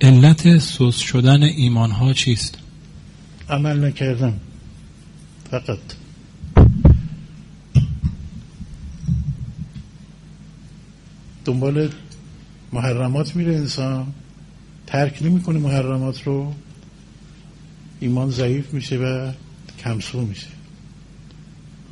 علت سوس شدن ایمان ها چیست؟ عمل نکردم فقط. دنبال محرمات میره انسان. ترک نمی‌کنه محرمات رو. ایمان ضعیف میشه و کمسو میشه.